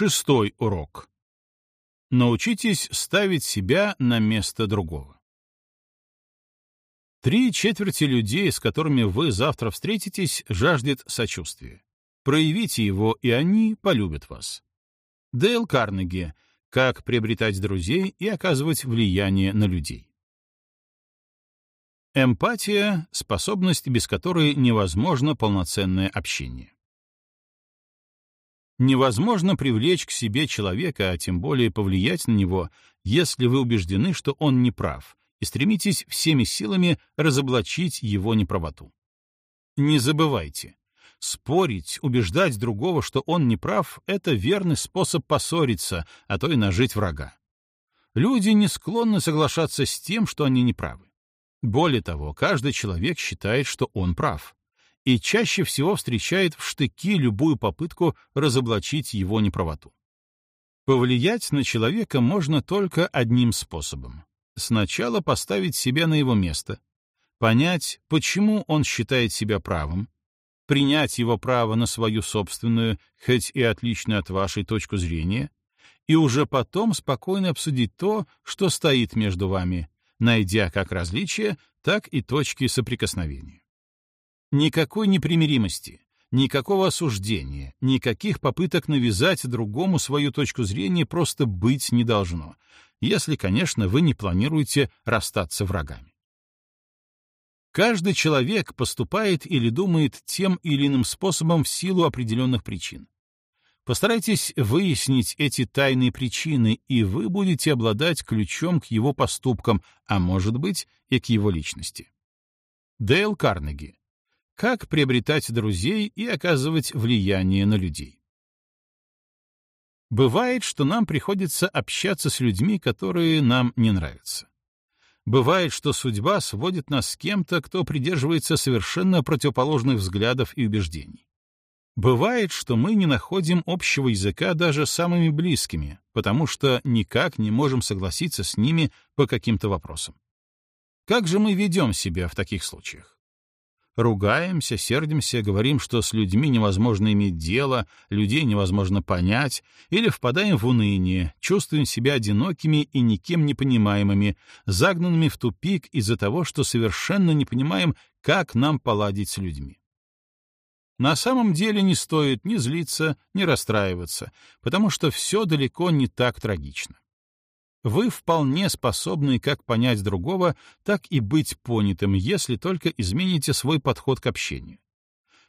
Шестой урок. Научитесь ставить себя на место другого. Три четверти людей, с которыми вы завтра встретитесь, жаждет сочувствия. Проявите его, и они полюбят вас. Дейл Карнеги. Как приобретать друзей и оказывать влияние на людей. Эмпатия — способность, без которой невозможно полноценное общение. Невозможно привлечь к себе человека, а тем более повлиять на него, если вы убеждены, что он не прав, и стремитесь всеми силами разоблачить его неправоту. Не забывайте, спорить, убеждать другого, что он не прав, это верный способ поссориться, а то и нажить врага. Люди не склонны соглашаться с тем, что они не правы. Более того, каждый человек считает, что он прав и чаще всего встречает в штыки любую попытку разоблачить его неправоту. Повлиять на человека можно только одним способом. Сначала поставить себя на его место, понять, почему он считает себя правым, принять его право на свою собственную, хоть и отличную от вашей точку зрения, и уже потом спокойно обсудить то, что стоит между вами, найдя как различия, так и точки соприкосновения. Никакой непримиримости, никакого осуждения, никаких попыток навязать другому свою точку зрения просто быть не должно, если, конечно, вы не планируете расстаться врагами. Каждый человек поступает или думает тем или иным способом в силу определенных причин. Постарайтесь выяснить эти тайные причины, и вы будете обладать ключом к его поступкам, а может быть и к его личности. Дейл Карнеги. Как приобретать друзей и оказывать влияние на людей? Бывает, что нам приходится общаться с людьми, которые нам не нравятся. Бывает, что судьба сводит нас с кем-то, кто придерживается совершенно противоположных взглядов и убеждений. Бывает, что мы не находим общего языка даже с самыми близкими, потому что никак не можем согласиться с ними по каким-то вопросам. Как же мы ведем себя в таких случаях? Ругаемся, сердимся, говорим, что с людьми невозможно иметь дело, людей невозможно понять, или впадаем в уныние, чувствуем себя одинокими и никем не понимаемыми, загнанными в тупик из-за того, что совершенно не понимаем, как нам поладить с людьми. На самом деле не стоит ни злиться, ни расстраиваться, потому что все далеко не так трагично. Вы вполне способны как понять другого, так и быть понятым, если только измените свой подход к общению.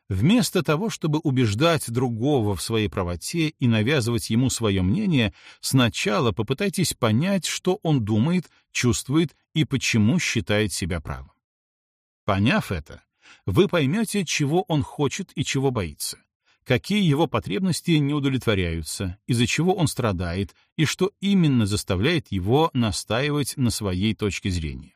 Вместо того, чтобы убеждать другого в своей правоте и навязывать ему свое мнение, сначала попытайтесь понять, что он думает, чувствует и почему считает себя правым. Поняв это, вы поймете, чего он хочет и чего боится какие его потребности не удовлетворяются, из-за чего он страдает и что именно заставляет его настаивать на своей точке зрения.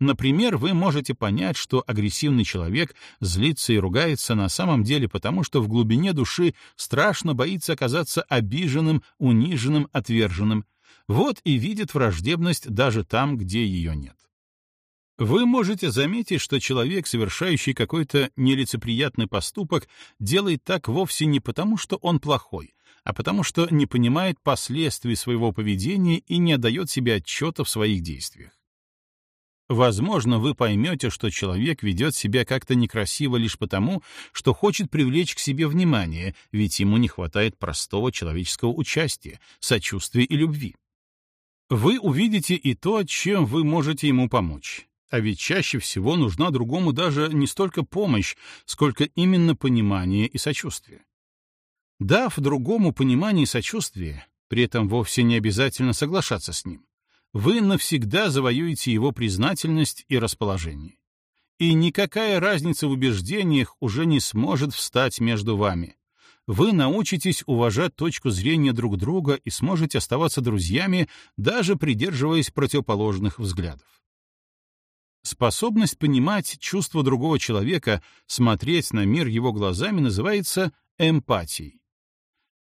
Например, вы можете понять, что агрессивный человек злится и ругается на самом деле потому, что в глубине души страшно боится оказаться обиженным, униженным, отверженным. Вот и видит враждебность даже там, где ее нет. Вы можете заметить, что человек, совершающий какой-то нелицеприятный поступок, делает так вовсе не потому, что он плохой, а потому что не понимает последствий своего поведения и не отдает себе отчета в своих действиях. Возможно, вы поймете, что человек ведет себя как-то некрасиво лишь потому, что хочет привлечь к себе внимание, ведь ему не хватает простого человеческого участия, сочувствия и любви. Вы увидите и то, чем вы можете ему помочь а ведь чаще всего нужна другому даже не столько помощь, сколько именно понимание и сочувствие. Дав другому понимание и сочувствие, при этом вовсе не обязательно соглашаться с ним, вы навсегда завоюете его признательность и расположение. И никакая разница в убеждениях уже не сможет встать между вами. Вы научитесь уважать точку зрения друг друга и сможете оставаться друзьями, даже придерживаясь противоположных взглядов. Способность понимать чувства другого человека, смотреть на мир его глазами называется эмпатией.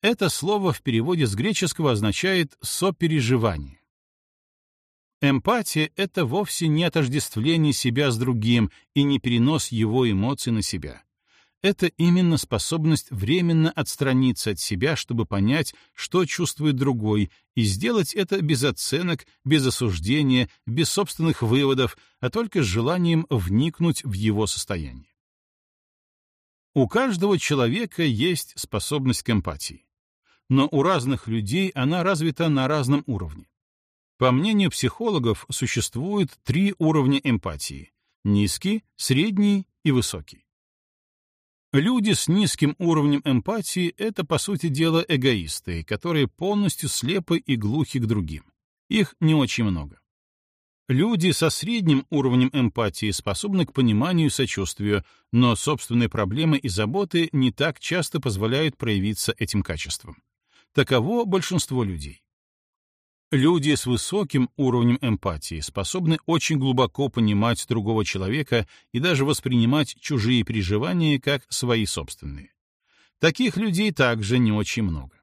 Это слово в переводе с греческого означает «сопереживание». Эмпатия — это вовсе не отождествление себя с другим и не перенос его эмоций на себя. Это именно способность временно отстраниться от себя, чтобы понять, что чувствует другой, и сделать это без оценок, без осуждения, без собственных выводов, а только с желанием вникнуть в его состояние. У каждого человека есть способность к эмпатии. Но у разных людей она развита на разном уровне. По мнению психологов, существует три уровня эмпатии — низкий, средний и высокий. Люди с низким уровнем эмпатии — это, по сути дела, эгоисты, которые полностью слепы и глухи к другим. Их не очень много. Люди со средним уровнем эмпатии способны к пониманию и сочувствию, но собственные проблемы и заботы не так часто позволяют проявиться этим качеством. Таково большинство людей. Люди с высоким уровнем эмпатии способны очень глубоко понимать другого человека и даже воспринимать чужие переживания как свои собственные. Таких людей также не очень много.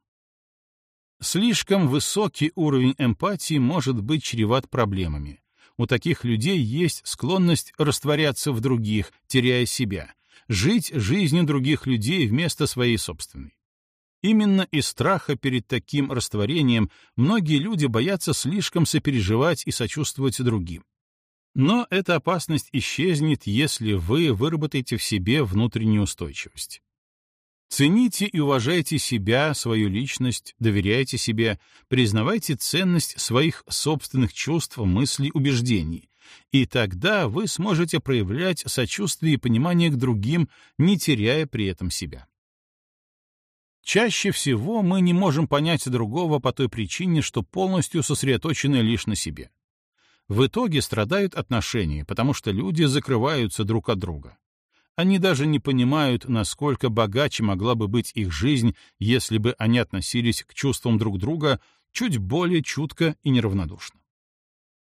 Слишком высокий уровень эмпатии может быть чреват проблемами. У таких людей есть склонность растворяться в других, теряя себя, жить жизнью других людей вместо своей собственной. Именно из страха перед таким растворением многие люди боятся слишком сопереживать и сочувствовать другим. Но эта опасность исчезнет, если вы выработаете в себе внутреннюю устойчивость. Цените и уважайте себя, свою личность, доверяйте себе, признавайте ценность своих собственных чувств, мыслей, убеждений, и тогда вы сможете проявлять сочувствие и понимание к другим, не теряя при этом себя. Чаще всего мы не можем понять другого по той причине, что полностью сосредоточены лишь на себе. В итоге страдают отношения, потому что люди закрываются друг от друга. Они даже не понимают, насколько богаче могла бы быть их жизнь, если бы они относились к чувствам друг друга чуть более чутко и неравнодушно.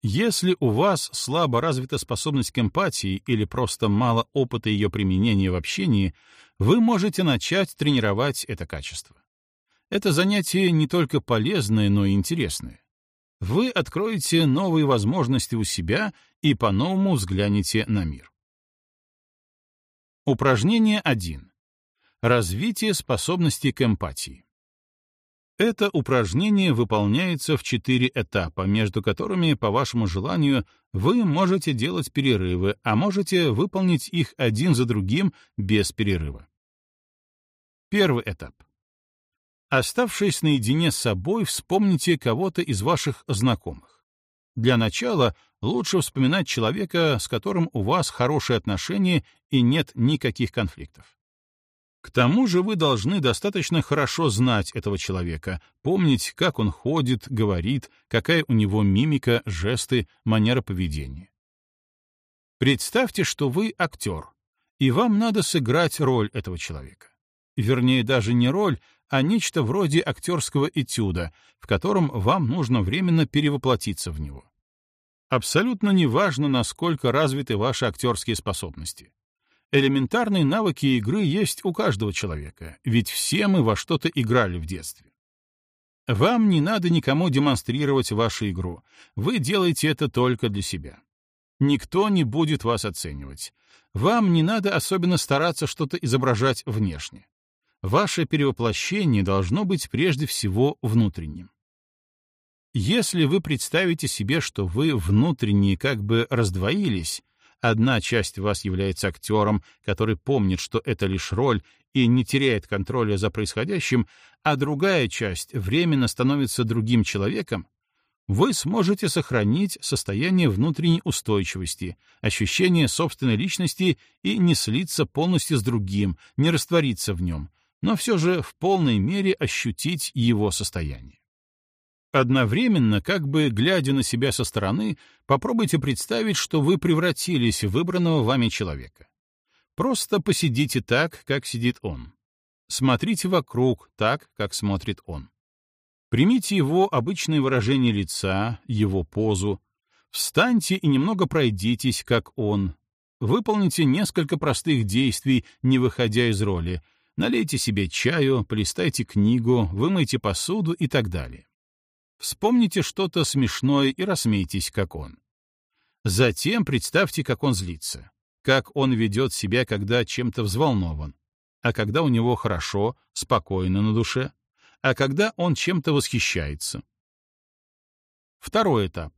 Если у вас слабо развита способность к эмпатии или просто мало опыта ее применения в общении, вы можете начать тренировать это качество. Это занятие не только полезное, но и интересное. Вы откроете новые возможности у себя и по-новому взглянете на мир. Упражнение 1. Развитие способности к эмпатии. Это упражнение выполняется в четыре этапа, между которыми, по вашему желанию, вы можете делать перерывы, а можете выполнить их один за другим без перерыва. Первый этап. Оставшись наедине с собой, вспомните кого-то из ваших знакомых. Для начала лучше вспоминать человека, с которым у вас хорошие отношения и нет никаких конфликтов. К тому же вы должны достаточно хорошо знать этого человека, помнить, как он ходит, говорит, какая у него мимика, жесты, манера поведения. Представьте, что вы актер, и вам надо сыграть роль этого человека. Вернее, даже не роль, а нечто вроде актерского этюда, в котором вам нужно временно перевоплотиться в него. Абсолютно неважно, насколько развиты ваши актерские способности. Элементарные навыки игры есть у каждого человека, ведь все мы во что-то играли в детстве. Вам не надо никому демонстрировать вашу игру, вы делаете это только для себя. Никто не будет вас оценивать. Вам не надо особенно стараться что-то изображать внешне. Ваше перевоплощение должно быть прежде всего внутренним. Если вы представите себе, что вы внутренне как бы раздвоились, Одна часть вас является актером, который помнит, что это лишь роль и не теряет контроля за происходящим, а другая часть временно становится другим человеком, вы сможете сохранить состояние внутренней устойчивости, ощущение собственной личности и не слиться полностью с другим, не раствориться в нем, но все же в полной мере ощутить его состояние. Одновременно, как бы глядя на себя со стороны, попробуйте представить, что вы превратились в выбранного вами человека. Просто посидите так, как сидит он. Смотрите вокруг так, как смотрит он. Примите его обычное выражение лица, его позу. Встаньте и немного пройдитесь, как он. Выполните несколько простых действий, не выходя из роли. Налейте себе чаю, полистайте книгу, вымойте посуду и так далее. Вспомните что-то смешное и рассмейтесь, как он. Затем представьте, как он злится, как он ведет себя, когда чем-то взволнован. а когда у него хорошо, спокойно на душе, а когда он чем-то восхищается. Второй этап.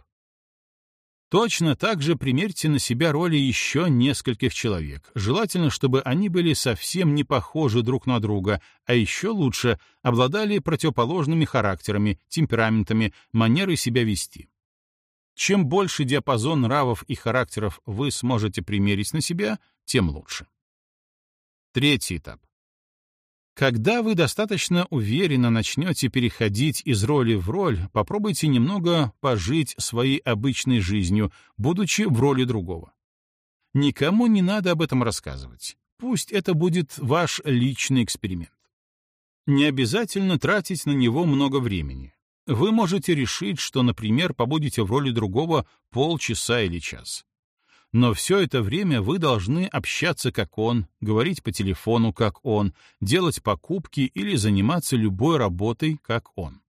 Точно так же примерьте на себя роли еще нескольких человек. Желательно, чтобы они были совсем не похожи друг на друга, а еще лучше обладали противоположными характерами, темпераментами, манерой себя вести. Чем больше диапазон нравов и характеров вы сможете примерить на себя, тем лучше. Третий этап. Когда вы достаточно уверенно начнете переходить из роли в роль, попробуйте немного пожить своей обычной жизнью, будучи в роли другого. Никому не надо об этом рассказывать. Пусть это будет ваш личный эксперимент. Не обязательно тратить на него много времени. Вы можете решить, что, например, побудете в роли другого полчаса или час но все это время вы должны общаться как он, говорить по телефону как он, делать покупки или заниматься любой работой как он.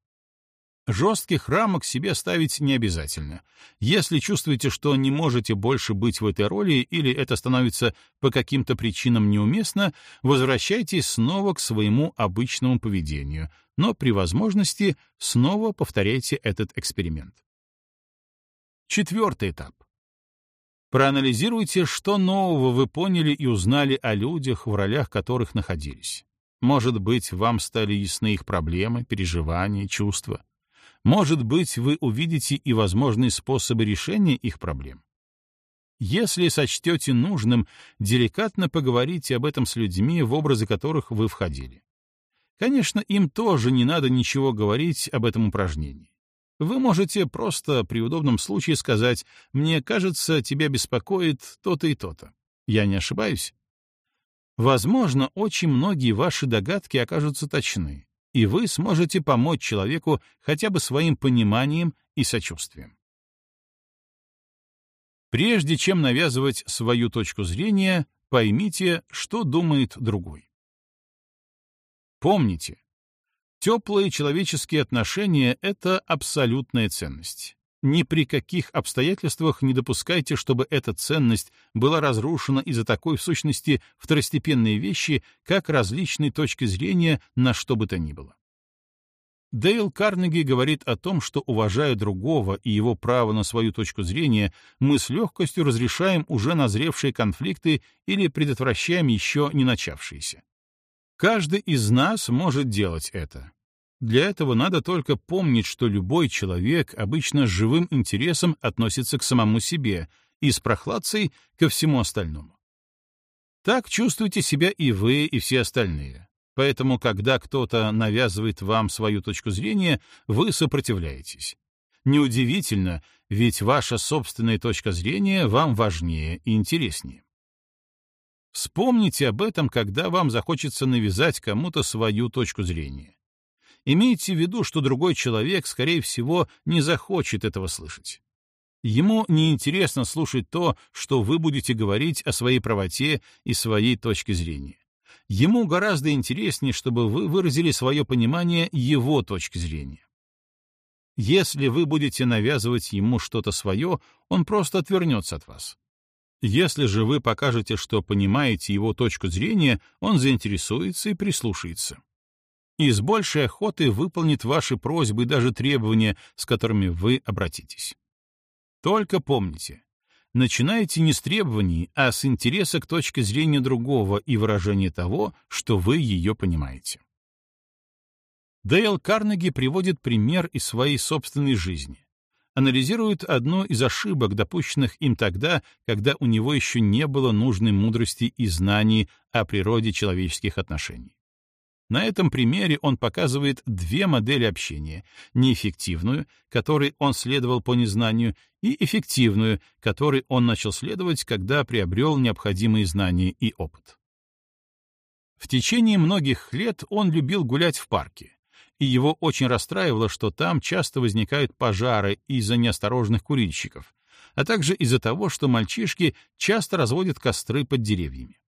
Жестких рамок себе ставить не обязательно. Если чувствуете, что не можете больше быть в этой роли или это становится по каким-то причинам неуместно, возвращайтесь снова к своему обычному поведению, но при возможности снова повторяйте этот эксперимент. Четвертый этап. Проанализируйте, что нового вы поняли и узнали о людях, в ролях которых находились. Может быть, вам стали ясны их проблемы, переживания, чувства. Может быть, вы увидите и возможные способы решения их проблем. Если сочтете нужным, деликатно поговорите об этом с людьми, в образы которых вы входили. Конечно, им тоже не надо ничего говорить об этом упражнении. Вы можете просто при удобном случае сказать «Мне кажется, тебя беспокоит то-то и то-то». Я не ошибаюсь? Возможно, очень многие ваши догадки окажутся точны, и вы сможете помочь человеку хотя бы своим пониманием и сочувствием. Прежде чем навязывать свою точку зрения, поймите, что думает другой. Помните, Теплые человеческие отношения — это абсолютная ценность. Ни при каких обстоятельствах не допускайте, чтобы эта ценность была разрушена из-за такой, в сущности, второстепенной вещи, как различные точки зрения на что бы то ни было. Дейл Карнеги говорит о том, что, уважая другого и его право на свою точку зрения, мы с легкостью разрешаем уже назревшие конфликты или предотвращаем еще не начавшиеся. Каждый из нас может делать это. Для этого надо только помнить, что любой человек обычно живым интересом относится к самому себе и с прохладцей ко всему остальному. Так чувствуете себя и вы, и все остальные. Поэтому, когда кто-то навязывает вам свою точку зрения, вы сопротивляетесь. Неудивительно, ведь ваша собственная точка зрения вам важнее и интереснее. Вспомните об этом, когда вам захочется навязать кому-то свою точку зрения. Имейте в виду, что другой человек, скорее всего, не захочет этого слышать. Ему неинтересно слушать то, что вы будете говорить о своей правоте и своей точке зрения. Ему гораздо интереснее, чтобы вы выразили свое понимание его точки зрения. Если вы будете навязывать ему что-то свое, он просто отвернется от вас. Если же вы покажете, что понимаете его точку зрения, он заинтересуется и прислушается. И с большей охотой выполнит ваши просьбы и даже требования, с которыми вы обратитесь. Только помните, начинайте не с требований, а с интереса к точке зрения другого и выражения того, что вы ее понимаете. Дейл Карнеги приводит пример из своей собственной жизни анализирует одну из ошибок, допущенных им тогда, когда у него еще не было нужной мудрости и знаний о природе человеческих отношений. На этом примере он показывает две модели общения — неэффективную, которой он следовал по незнанию, и эффективную, которой он начал следовать, когда приобрел необходимые знания и опыт. В течение многих лет он любил гулять в парке, и его очень расстраивало, что там часто возникают пожары из-за неосторожных курильщиков, а также из-за того, что мальчишки часто разводят костры под деревьями.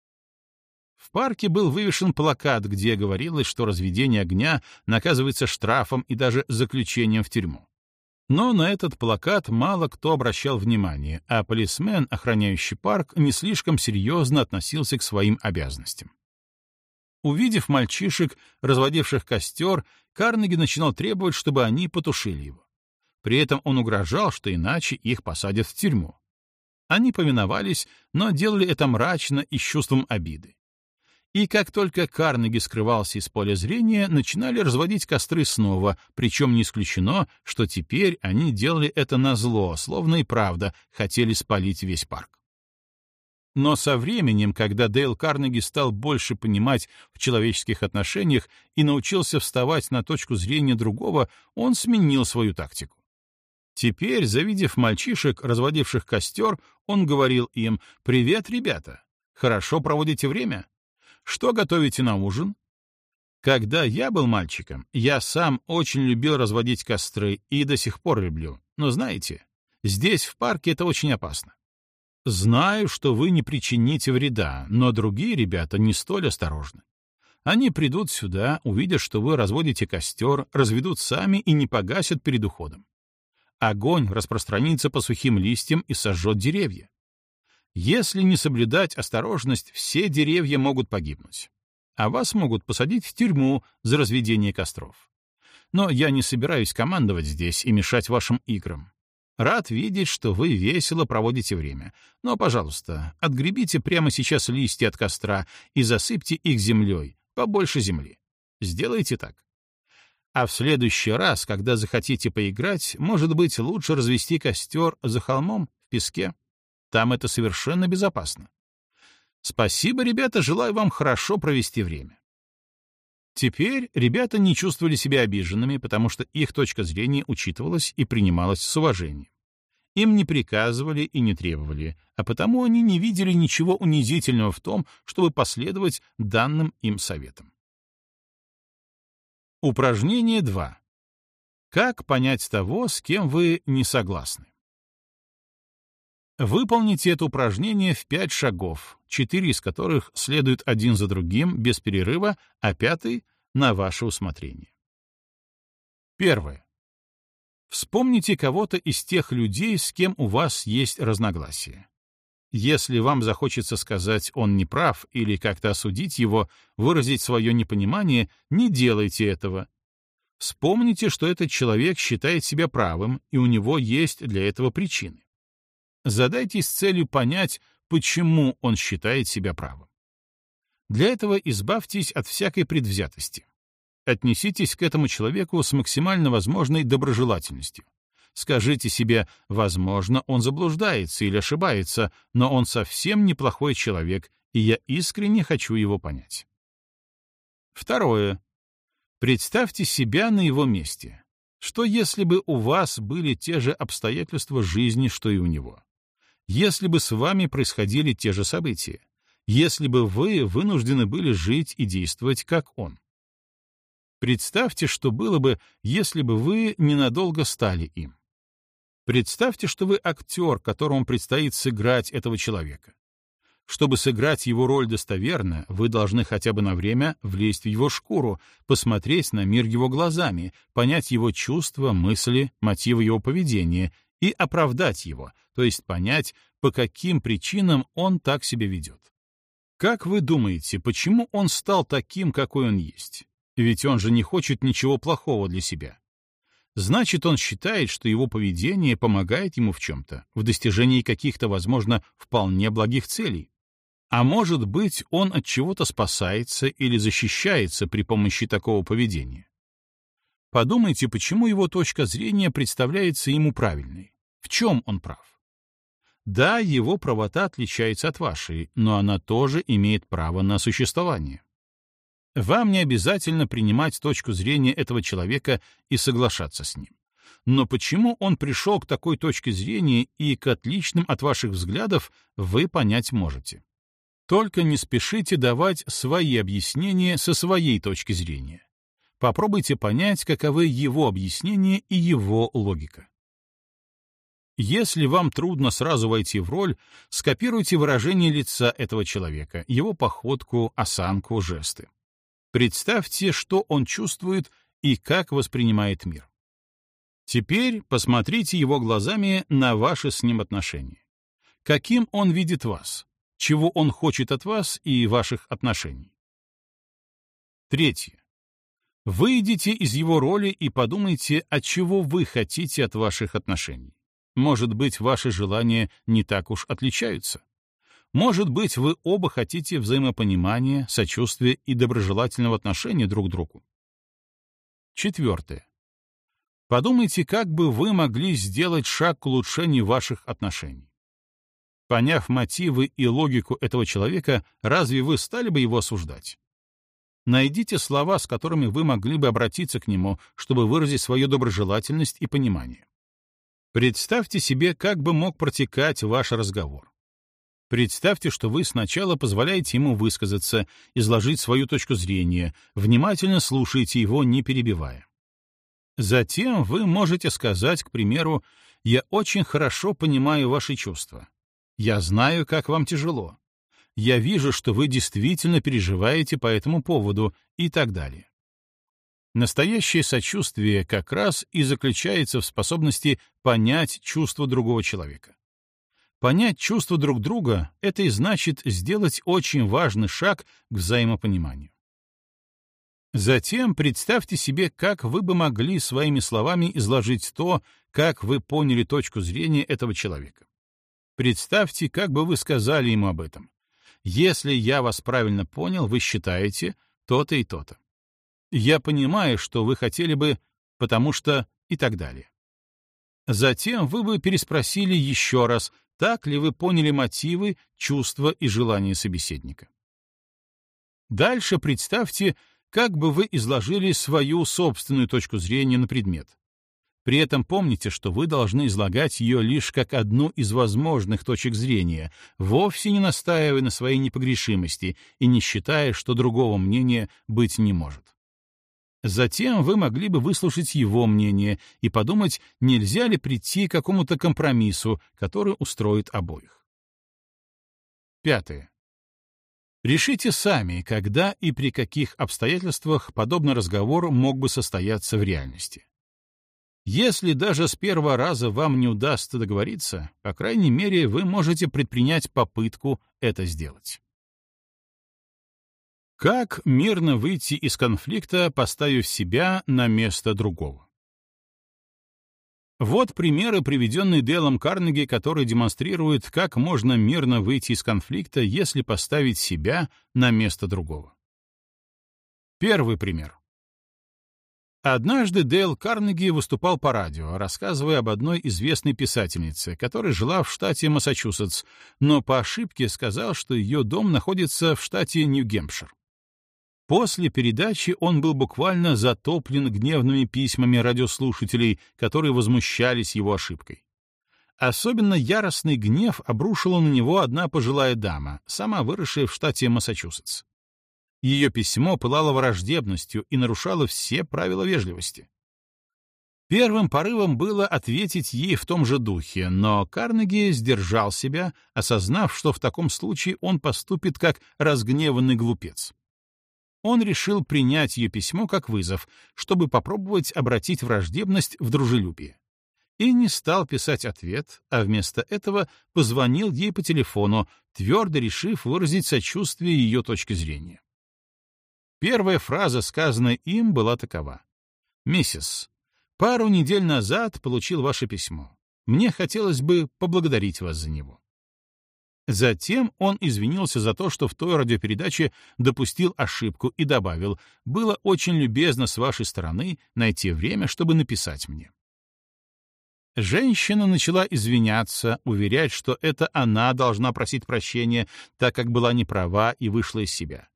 В парке был вывешен плакат, где говорилось, что разведение огня наказывается штрафом и даже заключением в тюрьму. Но на этот плакат мало кто обращал внимание, а полисмен, охраняющий парк, не слишком серьезно относился к своим обязанностям. Увидев мальчишек, разводивших костер, Карнеги начинал требовать, чтобы они потушили его. При этом он угрожал, что иначе их посадят в тюрьму. Они повиновались, но делали это мрачно и с чувством обиды. И как только Карнеги скрывался из поля зрения, начинали разводить костры снова, причем не исключено, что теперь они делали это на зло, словно и правда хотели спалить весь парк. Но со временем, когда Дейл Карнеги стал больше понимать в человеческих отношениях и научился вставать на точку зрения другого, он сменил свою тактику. Теперь, завидев мальчишек, разводивших костер, он говорил им «Привет, ребята! Хорошо проводите время? Что готовите на ужин?» Когда я был мальчиком, я сам очень любил разводить костры и до сих пор люблю. Но знаете, здесь, в парке, это очень опасно. Знаю, что вы не причините вреда, но другие ребята не столь осторожны. Они придут сюда, увидят, что вы разводите костер, разведут сами и не погасят перед уходом огонь распространится по сухим листьям и сожжет деревья. Если не соблюдать осторожность, все деревья могут погибнуть, а вас могут посадить в тюрьму за разведение костров. Но я не собираюсь командовать здесь и мешать вашим играм. Рад видеть, что вы весело проводите время. Но, пожалуйста, отгребите прямо сейчас листья от костра и засыпьте их землей, побольше земли. Сделайте так. А в следующий раз, когда захотите поиграть, может быть, лучше развести костер за холмом, в песке. Там это совершенно безопасно. Спасибо, ребята, желаю вам хорошо провести время. Теперь ребята не чувствовали себя обиженными, потому что их точка зрения учитывалась и принималась с уважением. Им не приказывали и не требовали, а потому они не видели ничего унизительного в том, чтобы последовать данным им советам. Упражнение 2. Как понять того, с кем вы не согласны? Выполните это упражнение в пять шагов, четыре из которых следуют один за другим без перерыва, а пятый — на ваше усмотрение. Первое. Вспомните кого-то из тех людей, с кем у вас есть разногласия. Если вам захочется сказать «он не прав» или как-то осудить его, выразить свое непонимание, не делайте этого. Вспомните, что этот человек считает себя правым, и у него есть для этого причины. Задайтесь целью понять, почему он считает себя правым. Для этого избавьтесь от всякой предвзятости. Отнеситесь к этому человеку с максимально возможной доброжелательностью. Скажите себе, возможно, он заблуждается или ошибается, но он совсем неплохой человек, и я искренне хочу его понять. Второе. Представьте себя на его месте. Что если бы у вас были те же обстоятельства жизни, что и у него? Если бы с вами происходили те же события? Если бы вы вынуждены были жить и действовать, как он? Представьте, что было бы, если бы вы ненадолго стали им. Представьте, что вы актер, которому предстоит сыграть этого человека. Чтобы сыграть его роль достоверно, вы должны хотя бы на время влезть в его шкуру, посмотреть на мир его глазами, понять его чувства, мысли, мотивы его поведения и оправдать его, то есть понять, по каким причинам он так себя ведет. Как вы думаете, почему он стал таким, какой он есть? Ведь он же не хочет ничего плохого для себя значит, он считает, что его поведение помогает ему в чем-то, в достижении каких-то, возможно, вполне благих целей. А может быть, он от чего-то спасается или защищается при помощи такого поведения. Подумайте, почему его точка зрения представляется ему правильной. В чем он прав? Да, его правота отличается от вашей, но она тоже имеет право на существование. Вам не обязательно принимать точку зрения этого человека и соглашаться с ним. Но почему он пришел к такой точке зрения и к отличным от ваших взглядов, вы понять можете. Только не спешите давать свои объяснения со своей точки зрения. Попробуйте понять, каковы его объяснения и его логика. Если вам трудно сразу войти в роль, скопируйте выражение лица этого человека, его походку, осанку, жесты. Представьте, что он чувствует и как воспринимает мир. Теперь посмотрите его глазами на ваши с ним отношения. Каким он видит вас? Чего он хочет от вас и ваших отношений? Третье. Выйдите из его роли и подумайте, от чего вы хотите от ваших отношений. Может быть, ваши желания не так уж отличаются. Может быть, вы оба хотите взаимопонимания, сочувствия и доброжелательного отношения друг к другу. Четвертое. Подумайте, как бы вы могли сделать шаг к улучшению ваших отношений. Поняв мотивы и логику этого человека, разве вы стали бы его осуждать? Найдите слова, с которыми вы могли бы обратиться к нему, чтобы выразить свою доброжелательность и понимание. Представьте себе, как бы мог протекать ваш разговор. Представьте, что вы сначала позволяете ему высказаться, изложить свою точку зрения, внимательно слушаете его, не перебивая. Затем вы можете сказать, к примеру, «Я очень хорошо понимаю ваши чувства. Я знаю, как вам тяжело я вижу, что вы действительно переживаете по этому поводу и так далее. Настоящее сочувствие как раз и заключается в способности понять чувства другого человека. Понять чувства друг друга — это и значит сделать очень важный шаг к взаимопониманию. Затем представьте себе, как вы бы могли своими словами изложить то, как вы поняли точку зрения этого человека. Представьте, как бы вы сказали ему об этом. Если я вас правильно понял, вы считаете то-то и то-то. Я понимаю, что вы хотели бы, потому что и так далее. Затем вы бы переспросили еще раз, так ли вы поняли мотивы, чувства и желания собеседника. Дальше представьте, как бы вы изложили свою собственную точку зрения на предмет. При этом помните, что вы должны излагать ее лишь как одну из возможных точек зрения, вовсе не настаивая на своей непогрешимости и не считая, что другого мнения быть не может. Затем вы могли бы выслушать его мнение и подумать, нельзя ли прийти к какому-то компромиссу, который устроит обоих. Пятое. Решите сами, когда и при каких обстоятельствах подобный разговор мог бы состояться в реальности. Если даже с первого раза вам не удастся договориться, по крайней мере, вы можете предпринять попытку это сделать. Как мирно выйти из конфликта, поставив себя на место другого? Вот примеры, приведенные Делом Карнеги, которые демонстрируют, как можно мирно выйти из конфликта, если поставить себя на место другого. Первый пример. Однажды Дейл Карнеги выступал по радио, рассказывая об одной известной писательнице, которая жила в штате Массачусетс, но по ошибке сказал, что ее дом находится в штате Нью-Гемпшир. После передачи он был буквально затоплен гневными письмами радиослушателей, которые возмущались его ошибкой. Особенно яростный гнев обрушила на него одна пожилая дама, сама выросшая в штате Массачусетс. Ее письмо пылало враждебностью и нарушало все правила вежливости. Первым порывом было ответить ей в том же духе, но Карнеги сдержал себя, осознав, что в таком случае он поступит как разгневанный глупец. Он решил принять ее письмо как вызов, чтобы попробовать обратить враждебность в дружелюбие. И не стал писать ответ, а вместо этого позвонил ей по телефону, твердо решив выразить сочувствие ее точки зрения. Первая фраза, сказанная им, была такова. «Миссис, пару недель назад получил ваше письмо. Мне хотелось бы поблагодарить вас за него». Затем он извинился за то, что в той радиопередаче допустил ошибку и добавил, «Было очень любезно с вашей стороны найти время, чтобы написать мне». Женщина начала извиняться, уверять, что это она должна просить прощения, так как была неправа и вышла из себя.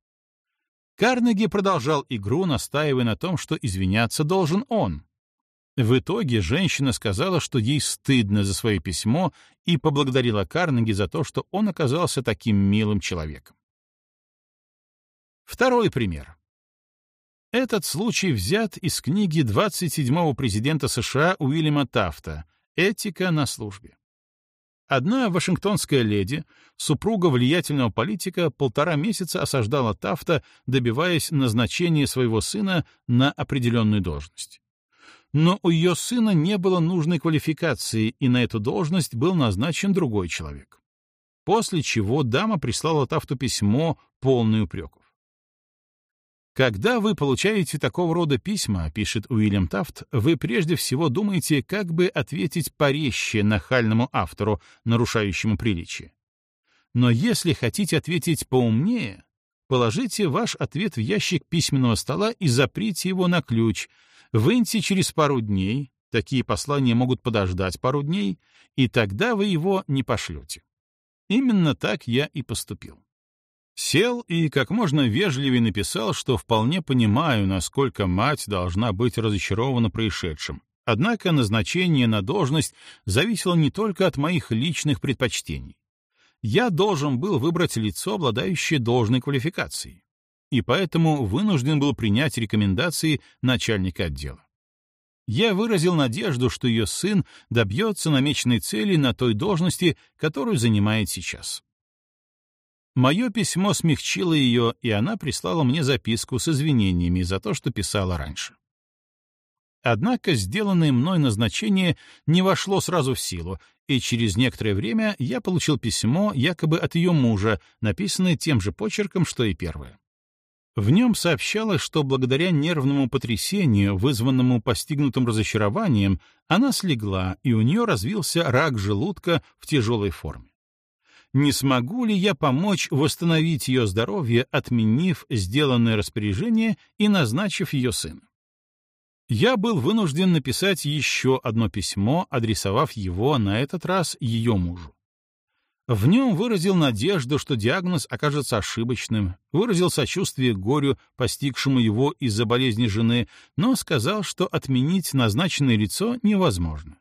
Карнеги продолжал игру, настаивая на том, что извиняться должен он. В итоге женщина сказала, что ей стыдно за свое письмо и поблагодарила Карнеги за то, что он оказался таким милым человеком. Второй пример. Этот случай взят из книги 27-го президента США Уильяма Тафта «Этика на службе». Одна вашингтонская леди, супруга влиятельного политика, полтора месяца осаждала Тафта, добиваясь назначения своего сына на определенную должность. Но у ее сына не было нужной квалификации, и на эту должность был назначен другой человек. После чего дама прислала Тафту письмо, полное упреков. Когда вы получаете такого рода письма, пишет Уильям Тафт, вы прежде всего думаете, как бы ответить порезче нахальному автору, нарушающему приличие. Но если хотите ответить поумнее, положите ваш ответ в ящик письменного стола и заприте его на ключ, выньте через пару дней, такие послания могут подождать пару дней, и тогда вы его не пошлете. Именно так я и поступил. Сел и как можно вежливее написал, что вполне понимаю, насколько мать должна быть разочарована происшедшим. Однако назначение на должность зависело не только от моих личных предпочтений. Я должен был выбрать лицо, обладающее должной квалификацией. И поэтому вынужден был принять рекомендации начальника отдела. Я выразил надежду, что ее сын добьется намеченной цели на той должности, которую занимает сейчас. Мое письмо смягчило ее, и она прислала мне записку с извинениями за то, что писала раньше. Однако сделанное мной назначение не вошло сразу в силу, и через некоторое время я получил письмо якобы от ее мужа, написанное тем же почерком, что и первое. В нем сообщалось, что благодаря нервному потрясению, вызванному постигнутым разочарованием, она слегла, и у нее развился рак желудка в тяжелой форме не смогу ли я помочь восстановить ее здоровье, отменив сделанное распоряжение и назначив ее сына. Я был вынужден написать еще одно письмо, адресовав его на этот раз ее мужу. В нем выразил надежду, что диагноз окажется ошибочным, выразил сочувствие горю, постигшему его из-за болезни жены, но сказал, что отменить назначенное лицо невозможно.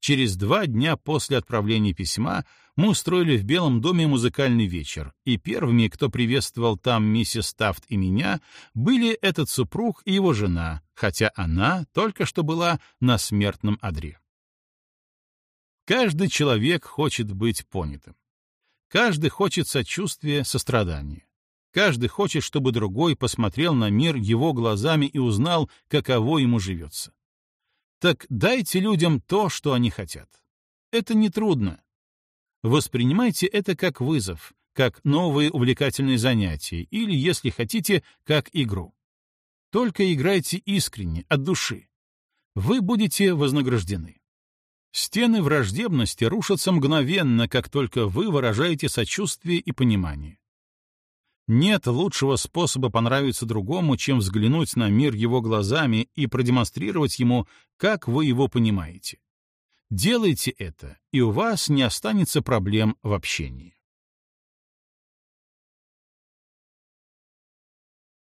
Через два дня после отправления письма мы устроили в Белом доме музыкальный вечер, и первыми, кто приветствовал там миссис Тафт и меня, были этот супруг и его жена, хотя она только что была на смертном одре. Каждый человек хочет быть понятым. Каждый хочет сочувствия, сострадания. Каждый хочет, чтобы другой посмотрел на мир его глазами и узнал, каково ему живется. Так дайте людям то, что они хотят. Это нетрудно. Воспринимайте это как вызов, как новые увлекательные занятия или, если хотите, как игру. Только играйте искренне, от души. Вы будете вознаграждены. Стены враждебности рушатся мгновенно, как только вы выражаете сочувствие и понимание. Нет лучшего способа понравиться другому, чем взглянуть на мир его глазами и продемонстрировать ему, как вы его понимаете. Делайте это, и у вас не останется проблем в общении.